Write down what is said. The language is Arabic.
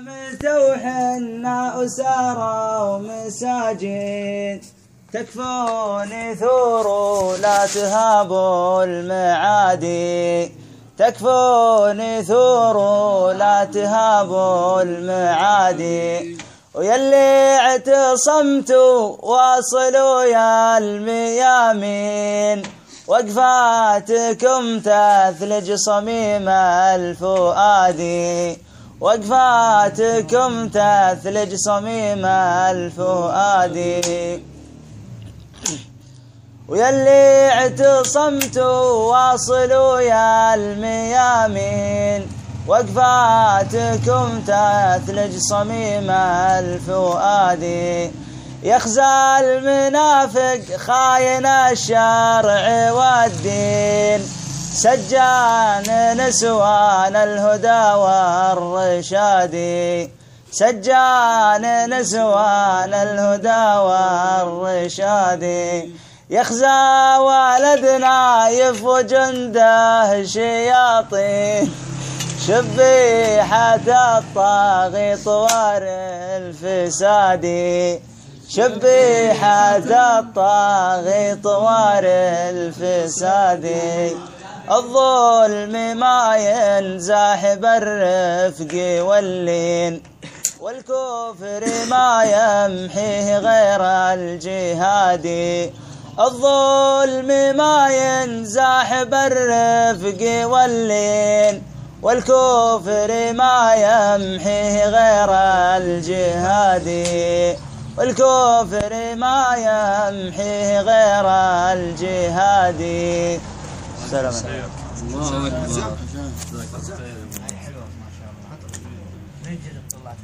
متوحنا أسارى ومساجد. تكفوني ثور لا تهابوا المعادي. تكفوني ثور لا تهابوا المعادي. ويلي اعتصمتوا واصلوا يا الميامين. وقفاتكم تثلج صميم الفؤاد. وقفاتكم تثلج صميم الفؤاد ويلي اعتصمتوا واصلوا يا الميامين. وقفاتكم تثلج صميم الفؤاد يخزى المنافق خاين الشرع والدين. سجان نسوان الهدى والرشاد. سجان نسوان الهدى والرشاد. يخزى والدنا يفو جنده شياطين. شبيحة الطاغي طوار الفساد شبيحة الطاغي طوار الفساد الظلم ما ينزاح بالرفق واللين والكفر ما يمحيه غير الجهاد. الظلم ما ينزاح بالرفق واللين والكفر ما يمحيه غير الجهاد. والكفر ما يمحيه غير الجهاد. عليكم الله أكبر. حلوة ما شاء الله جد طلعت